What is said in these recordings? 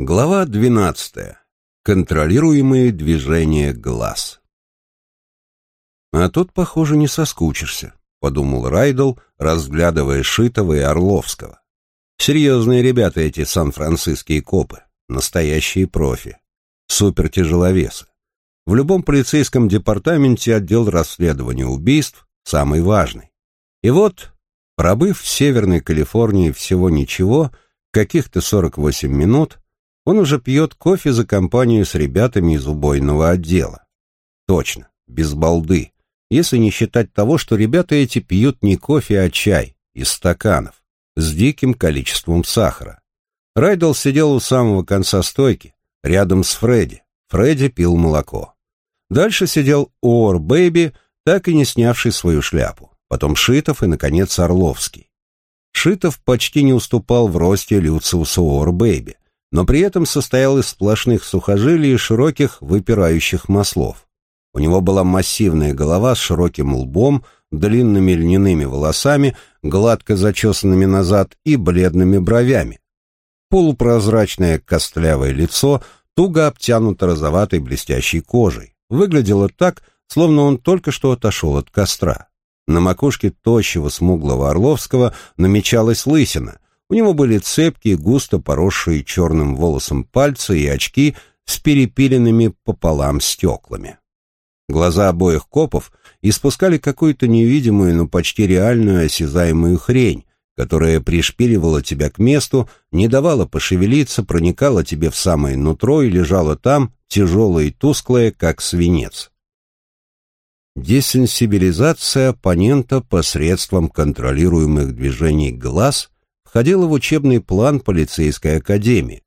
Глава 12. Контролируемые движения глаз. А тут, похоже, не соскучишься, подумал Райдл, разглядывая Шитова и Орловского. Серьезные ребята эти сан-франциские копы, настоящие профи, супертяжеловесы. В любом полицейском департаменте отдел расследования убийств самый важный. И вот, пробыв в Северной Калифорнии всего ничего, каких-то 48 минут, он уже пьет кофе за компанию с ребятами из убойного отдела. Точно, без балды, если не считать того, что ребята эти пьют не кофе, а чай из стаканов с диким количеством сахара. Райдл сидел у самого конца стойки, рядом с Фредди. Фредди пил молоко. Дальше сидел Ор Бэйби, так и не снявший свою шляпу. Потом Шитов и, наконец, Орловский. Шитов почти не уступал в росте Люциусу Ор Бэйби, но при этом состоял из сплошных сухожилий и широких выпирающих маслов. У него была массивная голова с широким лбом, длинными льняными волосами, гладко зачесанными назад и бледными бровями. Полупрозрачное костлявое лицо, туго обтянуто розоватой блестящей кожей, выглядело так, словно он только что отошел от костра. На макушке тощего смуглого Орловского намечалась лысина, у него были цепкие, густо поросшие черным волосом пальцы и очки с перепиленными пополам стеклами. Глаза обоих копов испускали какую-то невидимую, но почти реальную осязаемую хрень, которая пришпиливала тебя к месту, не давала пошевелиться, проникала тебе в самое нутро и лежала там, тяжелая и тусклая, как свинец. Десенсибилизация оппонента посредством контролируемых движений глаз входила в учебный план полицейской академии.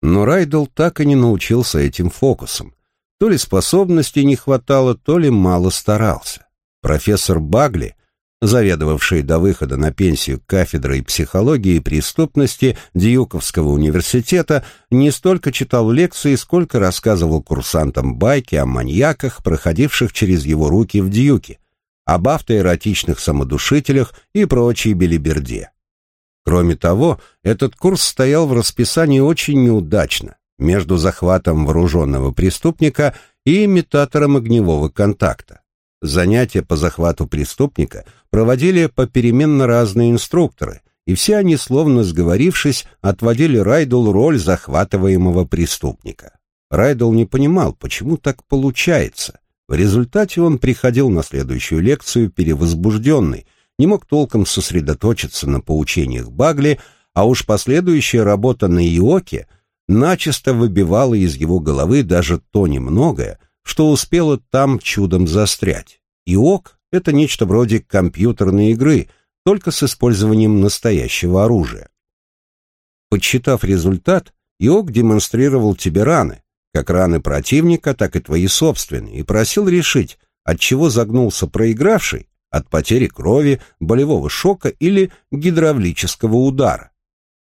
Но Райдл так и не научился этим фокусам. То ли способностей не хватало, то ли мало старался. Профессор Багли, заведовавший до выхода на пенсию кафедрой психологии и преступности Дьюковского университета, не столько читал лекции, сколько рассказывал курсантам байки о маньяках, проходивших через его руки в Дьюке, об автоэротичных самодушителях и прочей белиберде. Кроме того, этот курс стоял в расписании очень неудачно, между захватом вооруженного преступника и имитатором огневого контакта. Занятия по захвату преступника проводили попеременно разные инструкторы, и все они, словно сговорившись, отводили Райдл роль захватываемого преступника. Райдл не понимал, почему так получается. В результате он приходил на следующую лекцию перевозбужденный, не мог толком сосредоточиться на поучениях Багли, а уж последующая работа на Иоке начисто выбивала из его головы даже то немногое, что успело там чудом застрять. Иок — это нечто вроде компьютерной игры, только с использованием настоящего оружия. Подсчитав результат, Иок демонстрировал тебе раны, как раны противника, так и твои собственные, и просил решить, от чего загнулся проигравший, от потери крови, болевого шока или гидравлического удара.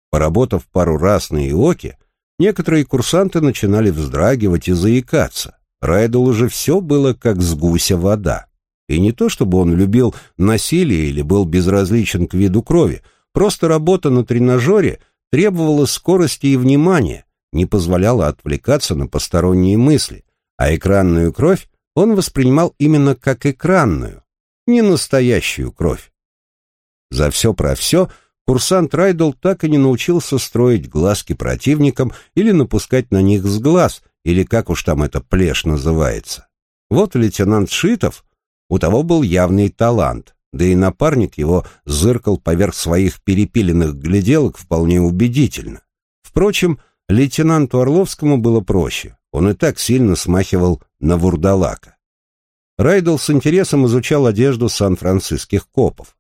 Поработав пару раз на ИОКе, некоторые курсанты начинали вздрагивать и заикаться. Райдл уже все было как с гуся вода. И не то, чтобы он любил насилие или был безразличен к виду крови, просто работа на тренажере требовала скорости и внимания, не позволяла отвлекаться на посторонние мысли, а экранную кровь он воспринимал именно как экранную, не настоящую кровь. За все про все курсант Райдл так и не научился строить глазки противникам или напускать на них с глаз, или как уж там это плешь называется. Вот лейтенант Шитов, у того был явный талант, да и напарник его зыркал поверх своих перепиленных гляделок вполне убедительно. Впрочем, лейтенанту Орловскому было проще, он и так сильно смахивал на вурдалака. Райдл с интересом изучал одежду сан-франциских копов.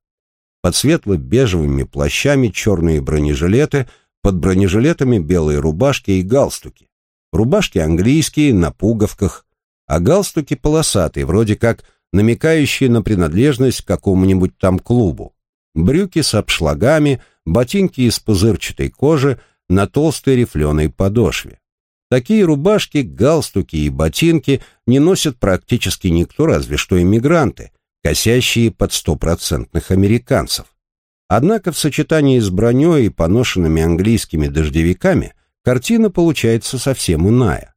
Под светло-бежевыми плащами черные бронежилеты, под бронежилетами белые рубашки и галстуки. Рубашки английские, на пуговках, а галстуки полосатые, вроде как намекающие на принадлежность к какому-нибудь там клубу. Брюки с обшлагами, ботинки из пузырчатой кожи на толстой рифленой подошве. Такие рубашки, галстуки и ботинки не носят практически никто, разве что иммигранты, косящие под стопроцентных американцев. Однако в сочетании с броней и поношенными английскими дождевиками картина получается совсем иная.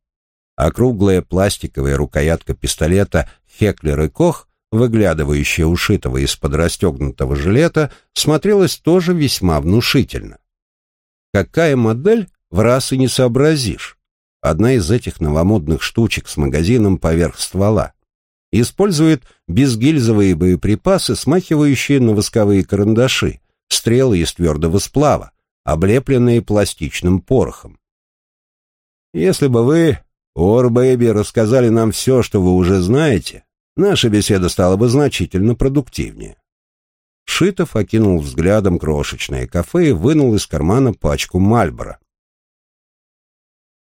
Округлая пластиковая рукоятка пистолета Хеклер и Кох, выглядывающая ушитого из-под расстегнутого жилета, смотрелась тоже весьма внушительно. Какая модель, в раз и не сообразишь. Одна из этих новомодных штучек с магазином поверх ствола. Использует безгильзовые боеприпасы, смахивающие на восковые карандаши, стрелы из твердого сплава, облепленные пластичным порохом. Если бы вы, Ор рассказали нам все, что вы уже знаете, наша беседа стала бы значительно продуктивнее. Шитов окинул взглядом крошечное кафе и вынул из кармана пачку Мальбора.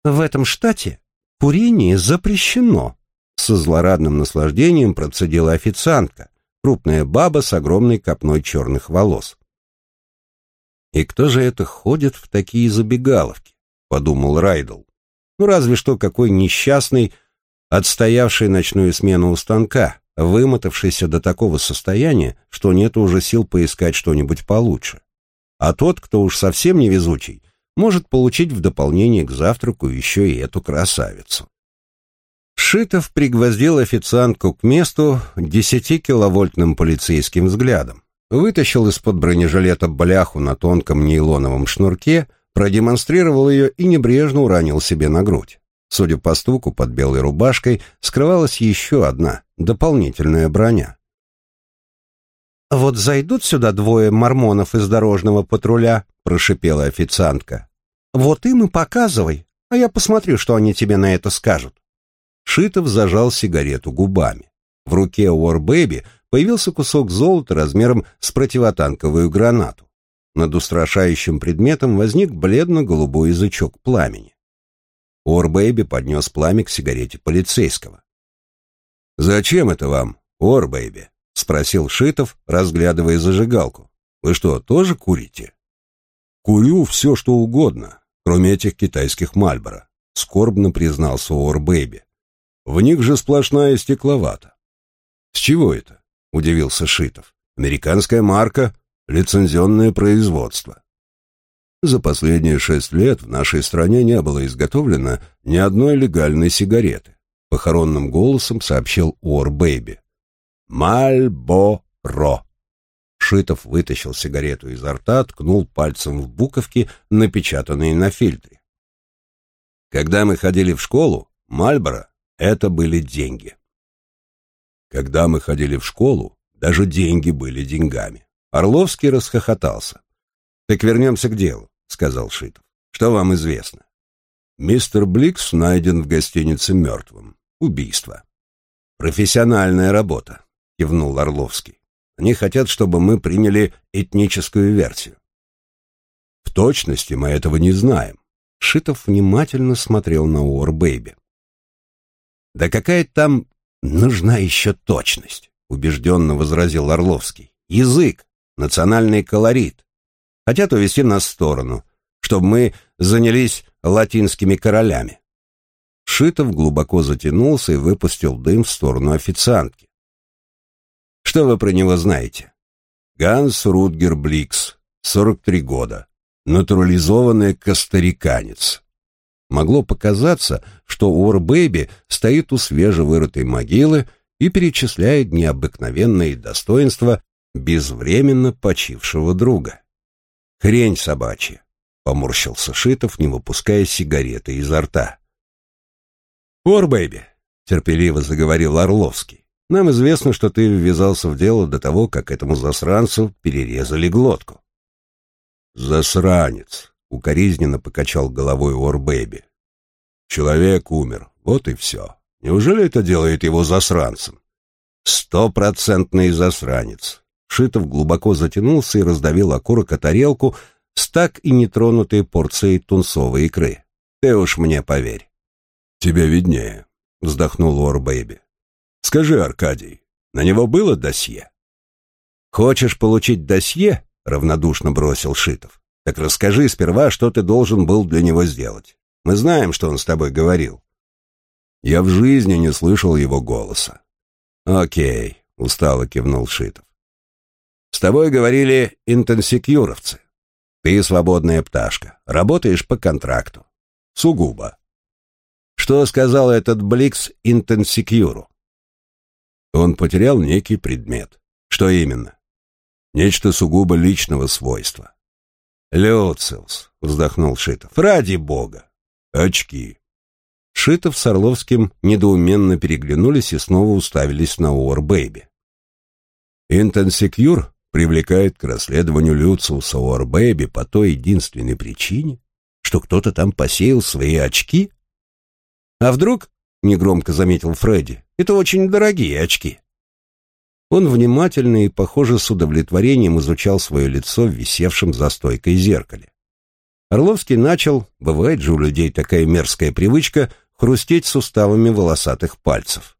«В этом штате курение запрещено», — со злорадным наслаждением процедила официантка, крупная баба с огромной копной черных волос. «И кто же это ходит в такие забегаловки?» — подумал Райдл. «Ну, разве что какой несчастный, отстоявший ночную смену у станка, вымотавшийся до такого состояния, что нет уже сил поискать что-нибудь получше. А тот, кто уж совсем невезучий, может получить в дополнение к завтраку еще и эту красавицу». Шитов пригвоздил официантку к месту десятикиловольтным полицейским взглядом вытащил из-под бронежилета бляху на тонком нейлоновом шнурке, продемонстрировал ее и небрежно уронил себе на грудь. Судя по стуку, под белой рубашкой скрывалась еще одна, дополнительная броня. «Вот зайдут сюда двое мормонов из дорожного патруля», — прошипела официантка. «Вот им и показывай, а я посмотрю, что они тебе на это скажут». Шитов зажал сигарету губами. В руке Уорбэби появился кусок золота размером с противотанковую гранату. Над устрашающим предметом возник бледно-голубой язычок пламени. Орбэйби поднес пламя к сигарете полицейского. «Зачем это вам, Орбэйби?» — спросил Шитов, разглядывая зажигалку. «Вы что, тоже курите?» «Курю все, что угодно, кроме этих китайских Мальборо», — скорбно признался Орбэйби. «В них же сплошная стекловата». «С чего это?» — удивился Шитов. «Американская марка, лицензионное производство». За последние шесть лет в нашей стране не было изготовлено ни одной легальной сигареты, похоронным голосом сообщил Уор Бэйби. Мальборо. Шитов вытащил сигарету изо рта, ткнул пальцем в буковки, напечатанные на фильтре. Когда мы ходили в школу, Мальборо — это были деньги. Когда мы ходили в школу, даже деньги были деньгами. Орловский расхохотался. «Так вернемся к делу», — сказал Шитов. «Что вам известно?» «Мистер Бликс найден в гостинице мертвым. Убийство». «Профессиональная работа», — кивнул Орловский. «Они хотят, чтобы мы приняли этническую версию». «В точности мы этого не знаем». Шитов внимательно смотрел на Уорбэйби. «Да какая там «Нужна еще точность», — убежденно возразил Орловский. «Язык, национальный колорит. Хотят увести нас в сторону, чтобы мы занялись латинскими королями». Шитов глубоко затянулся и выпустил дым в сторону официантки. «Что вы про него знаете?» «Ганс Рутгер Бликс, 43 года, натурализованный костариканец, Могло показаться, что Уорбэби стоит у свежевырытой могилы и перечисляет необыкновенные достоинства безвременно почившего друга. «Хрень собачья!» — поморщился Шитов, не выпуская сигареты изо рта. «Уорбэби!» — терпеливо заговорил Орловский. «Нам известно, что ты ввязался в дело до того, как этому засранцу перерезали глотку». «Засранец!» Укоризненно покачал головой Уорбэби. Человек умер, вот и все. Неужели это делает его засранцем? Стопроцентный засранец. Шитов глубоко затянулся и раздавил окурок о тарелку с так и нетронутой порцией тунцовой икры. Ты уж мне поверь. Тебе виднее, вздохнул Уорбэби. Скажи, Аркадий, на него было досье? Хочешь получить досье? равнодушно бросил Шитов. Так расскажи сперва, что ты должен был для него сделать. Мы знаем, что он с тобой говорил». Я в жизни не слышал его голоса. «Окей», — устало кивнул Шитов. «С тобой говорили интенсикюровцы. Ты свободная пташка, работаешь по контракту. Сугубо. Что сказал этот Бликс Интенсикюру? Он потерял некий предмет. Что именно? Нечто сугубо личного свойства. «Люциус», — вздохнул Шитов, — «ради бога! Очки!» Шитов с Орловским недоуменно переглянулись и снова уставились на Уорбэйби. «Интенсикюр привлекает к расследованию Люциуса Уорбэйби по той единственной причине, что кто-то там посеял свои очки? А вдруг, — негромко заметил Фредди, — это очень дорогие очки?» Он внимательно и, похоже, с удовлетворением изучал свое лицо в висевшем за стойкой зеркале. Орловский начал, бывает же у людей такая мерзкая привычка, хрустеть суставами волосатых пальцев.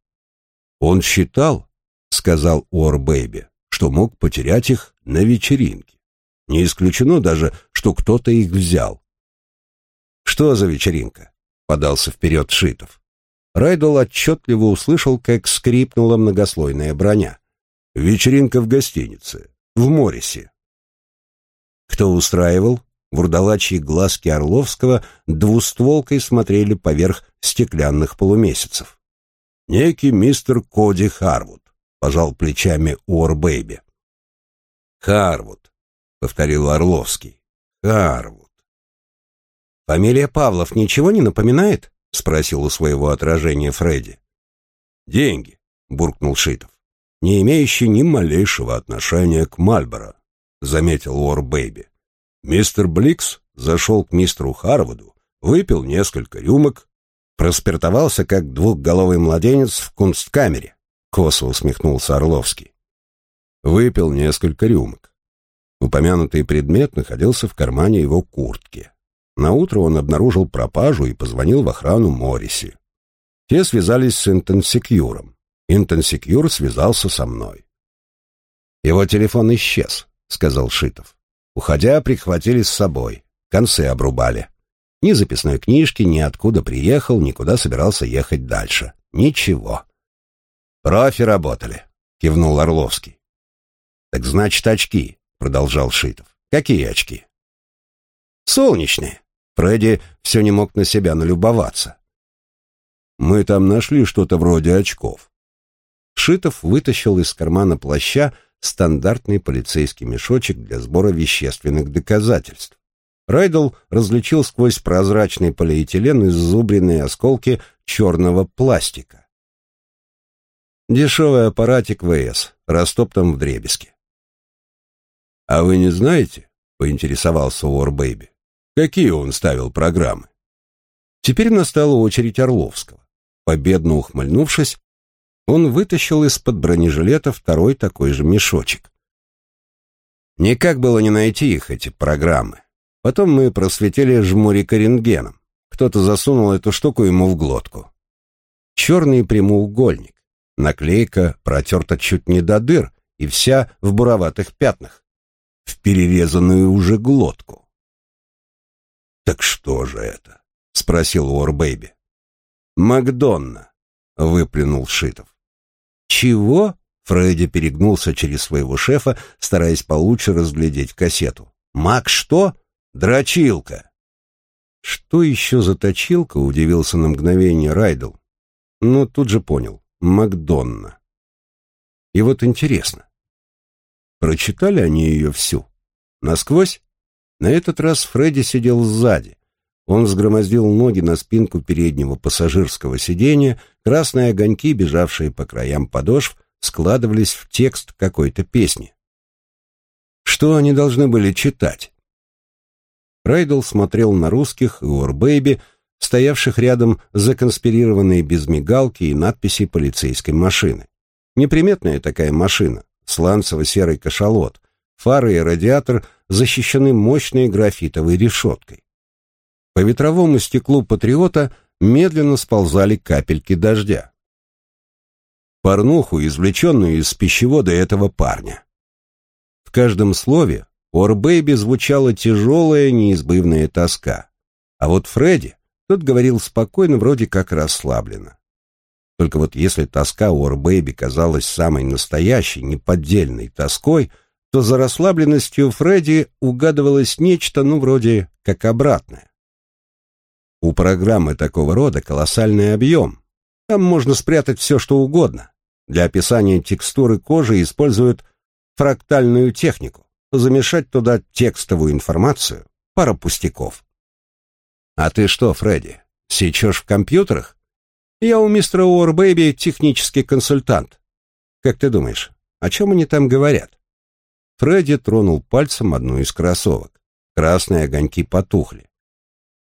Он считал, сказал Уорбэйби, что мог потерять их на вечеринке. Не исключено даже, что кто-то их взял. «Что за вечеринка?» — подался вперед Шитов. Райдол отчетливо услышал, как скрипнула многослойная броня. Вечеринка в гостинице, в Морисе. Кто устраивал? Вурдалачьи глазки Орловского двустволкой смотрели поверх стеклянных полумесяцев. Некий мистер Коди Харвуд, пожал плечами Уорбэйби. Харвуд, повторил Орловский. Харвуд. Фамилия Павлов ничего не напоминает? Спросил у своего отражения Фредди. Деньги, буркнул Шитов не имеющий ни малейшего отношения к Мальборо, заметил Уор Бэйби. Мистер Бликс зашел к мистеру Харвуду, выпил несколько рюмок, проспиртовался, как двухголовый младенец в кунсткамере, косо усмехнулся Орловский. Выпил несколько рюмок. Упомянутый предмет находился в кармане его куртки. На утро он обнаружил пропажу и позвонил в охрану Морриси. Те связались с Интенсекьюром. Интенсикюр связался со мной. «Его телефон исчез», — сказал Шитов. «Уходя, прихватили с собой. Концы обрубали. Ни записной книжки, ни откуда приехал, никуда собирался ехать дальше. Ничего». «Профи работали», — кивнул Орловский. «Так значит, очки», — продолжал Шитов. «Какие очки?» «Солнечные». Фредди все не мог на себя налюбоваться. «Мы там нашли что-то вроде очков. Шитов вытащил из кармана плаща стандартный полицейский мешочек для сбора вещественных доказательств. Райдл различил сквозь прозрачный полиэтилен иззубренные осколки черного пластика. Дешевый аппаратик ВС, растоптан в дребезги. «А вы не знаете?» — поинтересовался Уорбэйби. «Какие он ставил программы?» Теперь настала очередь Орловского. Победно ухмыльнувшись, он вытащил из-под бронежилета второй такой же мешочек. Никак было не найти их, эти программы. Потом мы просветили жмурика рентгеном. Кто-то засунул эту штуку ему в глотку. Черный прямоугольник. Наклейка протерта чуть не до дыр и вся в буроватых пятнах. В перерезанную уже глотку. «Так что же это?» — спросил Уорбэйби. «Макдонна», — выплюнул Шитов. «Чего?» — Фредди перегнулся через своего шефа, стараясь получше разглядеть кассету. «Мак что? Дрочилка!» «Что еще за точилка?» — удивился на мгновение Райдл. Но тут же понял. Макдонна. И вот интересно, прочитали они ее всю? Насквозь? На этот раз Фредди сидел сзади. Он сгромоздил ноги на спинку переднего пассажирского сиденья, красные огоньки, бежавшие по краям подошв, складывались в текст какой-то песни. Что они должны были читать? Райдл смотрел на русских и Орбэйби, стоявших рядом законспирированные без мигалки и надписи полицейской машины. Неприметная такая машина, сланцево-серый кашалот, фары и радиатор защищены мощной графитовой решеткой. По ветровому стеклу «Патриота» медленно сползали капельки дождя. Порнуху, извлеченную из пищевода этого парня. В каждом слове Орбэйби звучала тяжелая, неизбывная тоска. А вот Фредди, тот говорил спокойно, вроде как расслабленно. Только вот если тоска у Орбэйби казалась самой настоящей, неподдельной тоской, то за расслабленностью Фредди угадывалось нечто, ну, вроде как обратное. У программы такого рода колоссальный объем. Там можно спрятать все, что угодно. Для описания текстуры кожи используют фрактальную технику. Замешать туда текстовую информацию — пара пустяков. А ты что, Фредди, сечешь в компьютерах? Я у мистера Уорбэйби технический консультант. Как ты думаешь, о чем они там говорят? Фредди тронул пальцем одну из кроссовок. Красные огоньки потухли.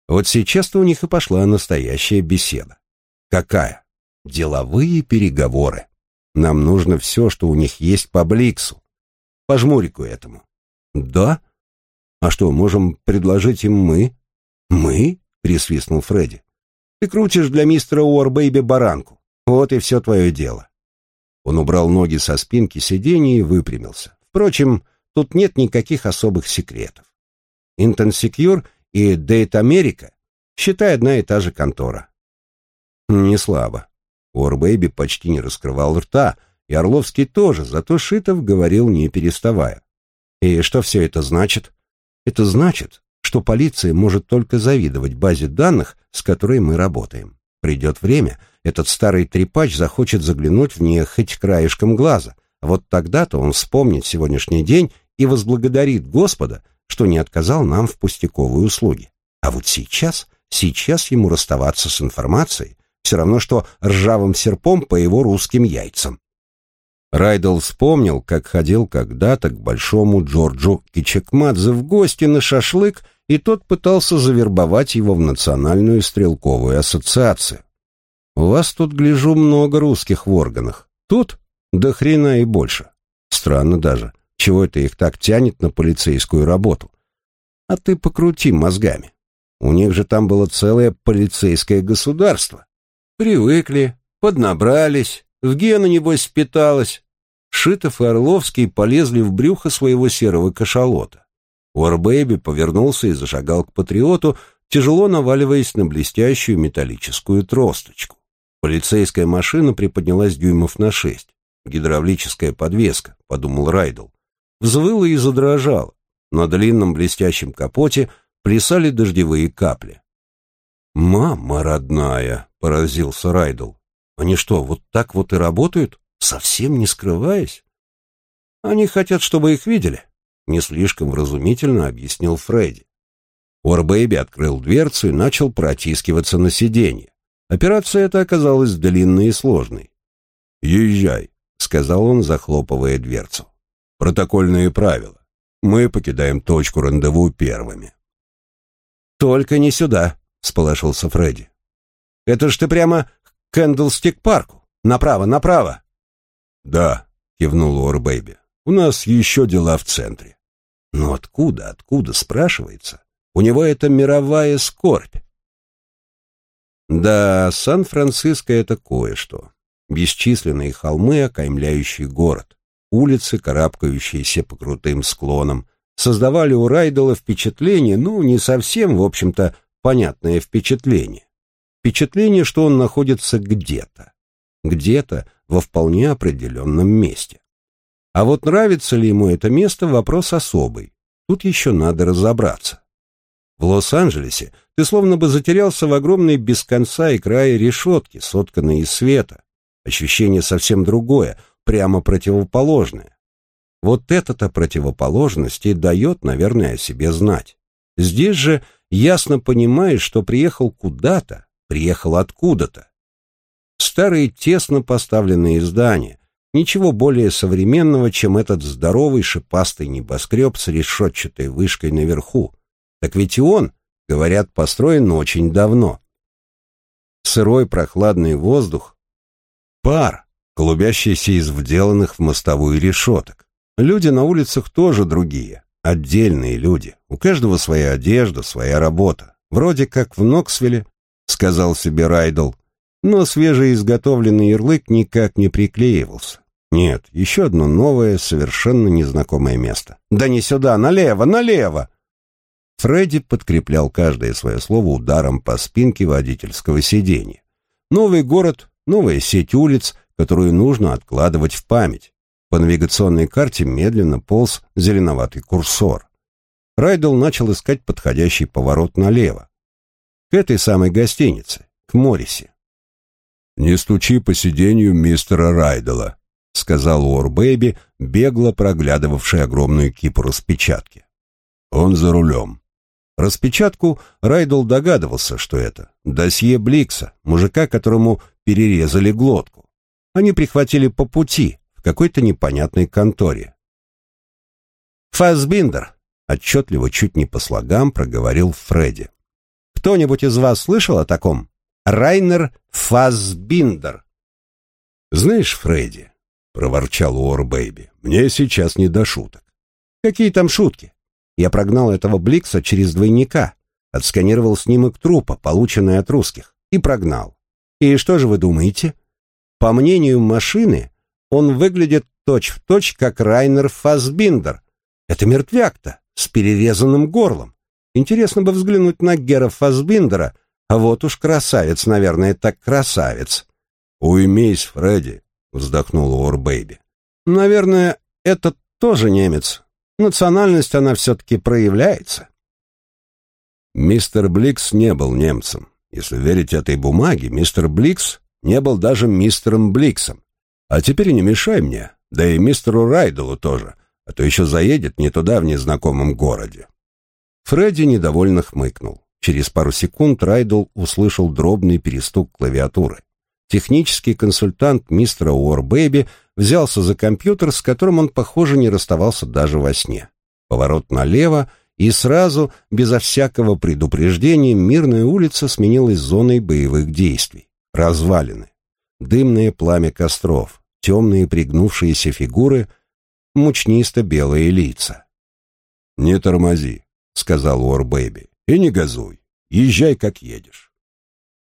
Вот сейчас-то у них и пошла настоящая беседа. Какая? Деловые переговоры. Нам нужно все, что у них есть по Бликсу. По жмурику этому. Да? А что, можем предложить им мы? Мы? Присвистнул Фредди. Ты крутишь для мистера Уорбейби баранку. Вот и все твое дело. Он убрал ноги со спинки сиденья и выпрямился. Впрочем, тут нет никаких особых секретов. Интенсекьюр и Дейт Америка, считай, одна и та же контора. Не слабо. Уорбэйби почти не раскрывал рта, и Орловский тоже, зато Шитов говорил не переставая. И что все это значит? Это значит, что полиция может только завидовать базе данных, с которой мы работаем. Придет время, этот старый трепач захочет заглянуть в нее хоть краешком глаза, вот тогда-то он вспомнит сегодняшний день и возблагодарит Господа, что не отказал нам в пустяковой услуге. А вот сейчас, сейчас ему расставаться с информацией, все равно, что ржавым серпом по его русским яйцам. Райдл вспомнил, как ходил когда-то к большому Джорджу Кичекмадзе в гости на шашлык, и тот пытался завербовать его в Национальную стрелковую ассоциацию. «У вас тут, гляжу, много русских в органах. Тут? До хрена и больше. Странно даже, чего это их так тянет на полицейскую работу. А ты покрути мозгами. У них же там было целое полицейское государство. Привыкли, поднабрались, в гены, небось, питалось. Шитов и Орловский полезли в брюхо своего серого кашалота. Уорбэйби повернулся и зашагал к патриоту, тяжело наваливаясь на блестящую металлическую тросточку. Полицейская машина приподнялась дюймов на шесть. Гидравлическая подвеска, подумал Райдл. Взвыла и задрожала. На длинном блестящем капоте плясали дождевые капли. «Мама родная!» — поразился Райдл. «Они что, вот так вот и работают, совсем не скрываясь?» «Они хотят, чтобы их видели», — не слишком вразумительно объяснил Фредди. Уорбэйби открыл дверцу и начал протискиваться на сиденье. Операция эта оказалась длинной и сложной. «Езжай», — сказал он, захлопывая дверцу. «Протокольные правила. Мы покидаем точку рандеву первыми». «Только не сюда», сполошился Фредди. «Это ж ты прямо к Кэндлстик-парку. Направо, направо!» «Да», — кивнул Уорбэйби. «У нас еще дела в центре». «Но откуда, откуда?» — спрашивается. «У него это мировая скорбь». Да, Сан-Франциско — это кое-что. Бесчисленные холмы, окаймляющие город, улицы, карабкающиеся по крутым склонам, создавали у Райдела впечатление, ну, не совсем, в общем-то, понятное впечатление. Впечатление, что он находится где-то. Где-то во вполне определенном месте. А вот нравится ли ему это место – вопрос особый. Тут еще надо разобраться. В Лос-Анджелесе ты словно бы затерялся в огромной без конца и края решетки, сотканной из света. Ощущение совсем другое, прямо противоположное. Вот эта-то противоположность и дает, наверное, о себе знать. Здесь же ясно понимаешь, что приехал куда-то, приехал откуда-то. Старые тесно поставленные здания, ничего более современного, чем этот здоровый шипастый небоскреб с решетчатой вышкой наверху. Так ведь и он, говорят, построен очень давно. Сырой прохладный воздух, пар, клубящийся из вделанных в мостовую решеток. Люди на улицах тоже другие, Отдельные люди. У каждого своя одежда, своя работа. Вроде как в Ноксвилле, сказал себе Райдл. Но свежеизготовленный ярлык никак не приклеивался. Нет, еще одно новое, совершенно незнакомое место. Да не сюда, налево, налево! Фредди подкреплял каждое свое слово ударом по спинке водительского сиденья. Новый город, новая сеть улиц, которую нужно откладывать в память. По навигационной карте медленно полз зеленоватый курсор. Райдл начал искать подходящий поворот налево. к этой самой гостинице, к Моррисе. «Не стучи по сиденью мистера Райдела», — сказал Уор Бэйби, бегло проглядывавший огромную кипу распечатки. «Он за рулем». Распечатку Райдл догадывался, что это досье Бликса, мужика, которому перерезали глотку. Они прихватили по пути в какой-то непонятной конторе. «Фасбиндер», — отчетливо, чуть не по слогам, проговорил Фредди. «Кто-нибудь из вас слышал о таком? Райнер Фасбиндер». «Знаешь, Фредди», — проворчал Уор Бэйби, — «мне сейчас не до шуток». «Какие там шутки? Я прогнал этого Бликса через двойника, отсканировал снимок трупа, полученный от русских, и прогнал. И что же вы думаете? По мнению машины, он выглядит точь-в-точь, точь, как Райнер Фасбиндер. Это мертвяк-то, с перерезанным горлом. Интересно бы взглянуть на Гера Фасбиндера, а вот уж красавец, наверное, так красавец. «Уймись, Фредди», — вздохнул Уор Бэйби. «Наверное, этот тоже немец, национальность она все-таки проявляется. Мистер Бликс не был немцем. Если верить этой бумаге, мистер Бликс не был даже мистером Бликсом. А теперь не мешай мне, да и мистеру Райделу тоже, а то еще заедет не туда в незнакомом городе. Фредди недовольно хмыкнул. Через пару секунд Райдл услышал дробный перестук клавиатуры. Технический консультант мистера Уорбэби взялся за компьютер, с которым он, похоже, не расставался даже во сне. Поворот налево, и сразу, безо всякого предупреждения, мирная улица сменилась зоной боевых действий. Развалины. Дымное пламя костров, темные пригнувшиеся фигуры, мучнисто-белые лица. «Не тормози», — сказал Уорбэби, — «и не газуй. Езжай, как едешь».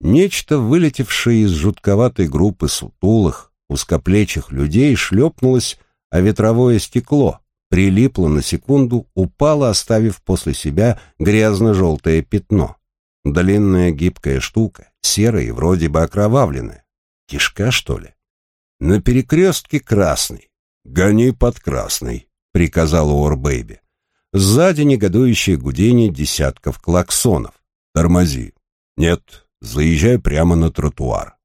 Нечто, вылетевшее из жутковатой группы сутулых, узкоплечих людей, шлепнулось о ветровое стекло, прилипло на секунду, упало, оставив после себя грязно-желтое пятно. Длинная гибкая штука, серая и вроде бы окровавленная. Кишка, что ли? На перекрестке красный. «Гони под красный», — приказал Уорбэйби. Сзади негодующее гудение десятков клаксонов. «Тормози». «Нет, заезжай прямо на тротуар.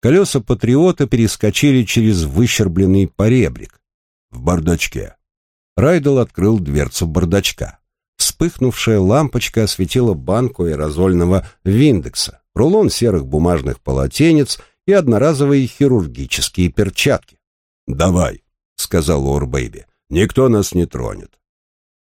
Колеса «Патриота» перескочили через выщербленный поребрик. В бардачке. Райдел открыл дверцу бардачка. Вспыхнувшая лампочка осветила банку аэрозольного виндекса, рулон серых бумажных полотенец и одноразовые хирургические перчатки. «Давай», — сказал Лор Бэйби, — «никто нас не тронет».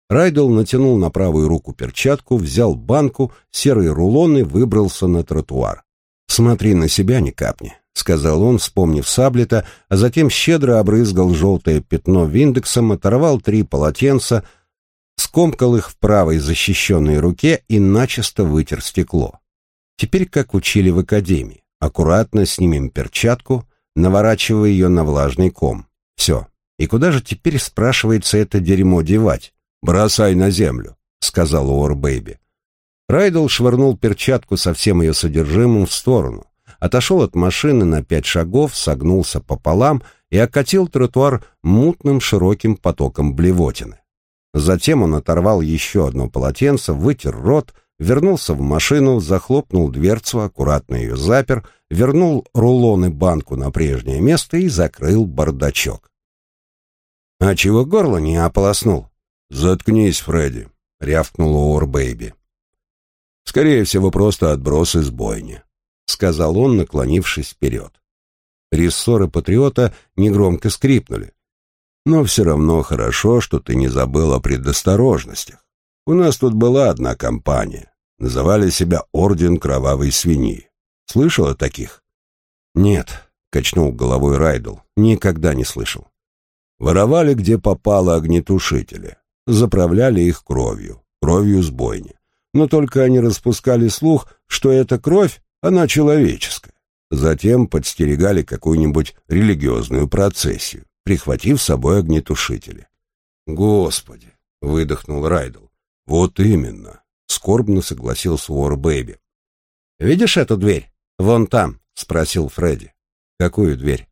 Райдел натянул на правую руку перчатку, взял банку, серые рулоны, выбрался на тротуар. «Смотри на себя, не капни», — сказал он, вспомнив саблета, а затем щедро обрызгал желтое пятно виндексом, оторвал три полотенца, скомкал их в правой защищенной руке и начисто вытер стекло. Теперь, как учили в академии, аккуратно снимем перчатку, наворачивая ее на влажный ком. Все. И куда же теперь, спрашивается, это дерьмо девать? «Бросай на землю», — сказал Уор Бэйби. Райдл швырнул перчатку со всем ее содержимым в сторону, отошел от машины на пять шагов, согнулся пополам и окатил тротуар мутным широким потоком блевотины. Затем он оторвал еще одно полотенце, вытер рот, вернулся в машину, захлопнул дверцу, аккуратно ее запер, вернул рулоны банку на прежнее место и закрыл бардачок. «А чего горло не ополоснул?» «Заткнись, Фредди», — рявкнул Уор Бэйби. «Скорее всего, просто отброс из бойни», — сказал он, наклонившись вперед. Рессоры патриота негромко скрипнули. «Но все равно хорошо, что ты не забыл о предосторожностях. У нас тут была одна компания. Называли себя Орден Кровавой Свиньи. Слышал о таких?» «Нет», — качнул головой Райдл, — «никогда не слышал». «Воровали, где попало огнетушители заправляли их кровью, кровью с. Но только они распускали слух, что эта кровь, она человеческая. Затем подстерегали какую-нибудь религиозную процессию, прихватив с собой огнетушители. «Господи!» — выдохнул Райдл. «Вот именно!» — скорбно согласился Уор Бэйби. «Видишь эту дверь? Вон там!» — спросил Фредди. «Какую дверь?»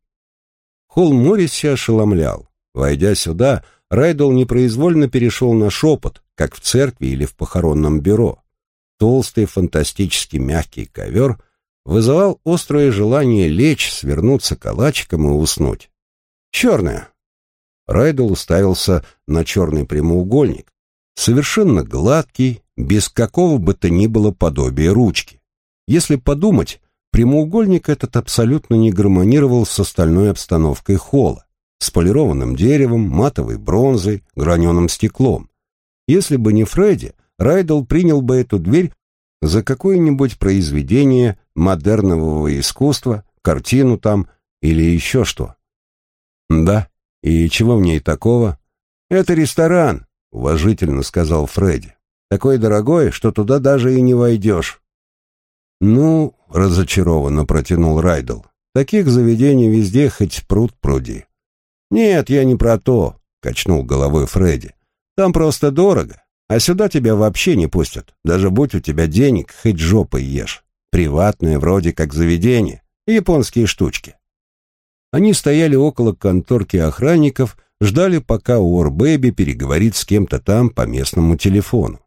Холл Морриси ошеломлял. Войдя сюда, Райдл непроизвольно перешел на шепот, как в церкви или в похоронном бюро. Толстый фантастически мягкий ковер вызывал острое желание лечь, свернуться калачиком и уснуть. «Черная!» Райдл уставился на черный прямоугольник, совершенно гладкий, без какого бы то ни было подобия ручки. Если подумать, прямоугольник этот абсолютно не гармонировал с остальной обстановкой холла, с полированным деревом, матовой бронзой, граненым стеклом. Если бы не Фредди, Райдл принял бы эту дверь за какое-нибудь произведение модернового искусства, картину там или еще что. Да, и чего в ней такого? Это ресторан, уважительно сказал Фредди. Такой дорогой, что туда даже и не войдешь. Ну, разочарованно протянул Райдл. Таких заведений везде хоть пруд пруди. Нет, я не про то, качнул головой Фредди. Там просто дорого, а сюда тебя вообще не пустят. Даже будь у тебя денег, хоть жопой ешь. Приватное вроде как заведение, японские штучки. Они стояли около конторки охранников, ждали, пока Уорбэби переговорит с кем-то там по местному телефону.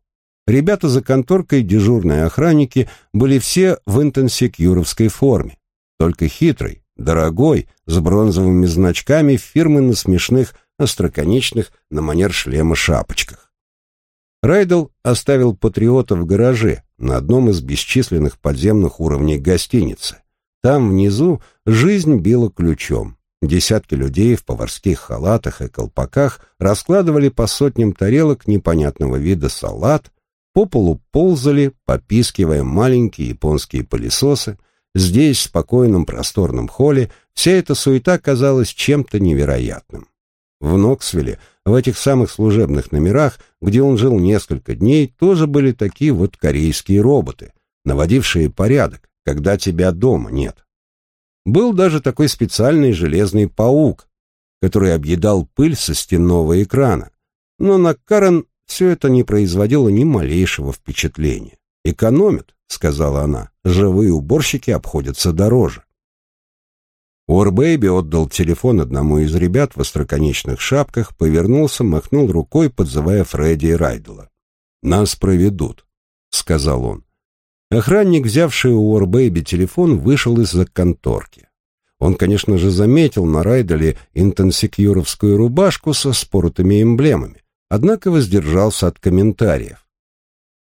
Ребята за конторкой, дежурные охранники, были все в интенсекьюровской форме. Только хитрый, дорогой, с бронзовыми значками фирмы на смешных, остроконечных, на манер шлема шапочках. Райдл оставил патриота в гараже на одном из бесчисленных подземных уровней гостиницы. Там внизу жизнь била ключом. Десятки людей в поварских халатах и колпаках раскладывали по сотням тарелок непонятного вида салат, по полу ползали, попискивая маленькие японские пылесосы. Здесь, в спокойном просторном холле, вся эта суета казалась чем-то невероятным. В Ноксвилле, в этих самых служебных номерах, где он жил несколько дней, тоже были такие вот корейские роботы, наводившие порядок, когда тебя дома нет. Был даже такой специальный железный паук, который объедал пыль со стенного экрана. Но на Карен все это не производило ни малейшего впечатления. «Экономят», — сказала она, — «живые уборщики обходятся дороже». Уорбэйби отдал телефон одному из ребят в остроконечных шапках, повернулся, махнул рукой, подзывая Фредди и Райдела. «Нас проведут», — сказал он. Охранник, взявший у Уорбэйби телефон, вышел из-за конторки. Он, конечно же, заметил на Райделе интенсекьюровскую рубашку со споротыми эмблемами, однако воздержался от комментариев.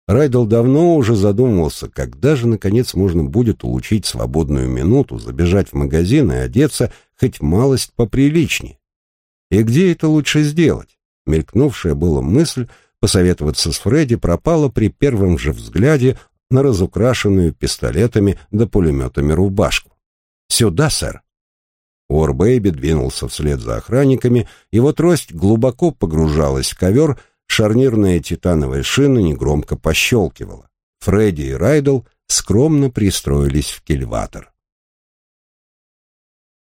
Райдл давно уже задумывался, когда же, наконец, можно будет улучшить свободную минуту, забежать в магазин и одеться хоть малость поприличнее. И где это лучше сделать? Мелькнувшая была мысль посоветоваться с Фредди пропала при первом же взгляде на разукрашенную пистолетами да пулеметами рубашку. «Сюда, сэр!» Уорбэйби двинулся вслед за охранниками, его трость глубоко погружалась в ковер, Шарнирная титановая шина негромко пощелкивала. Фредди и Райдл скромно пристроились в кильватор.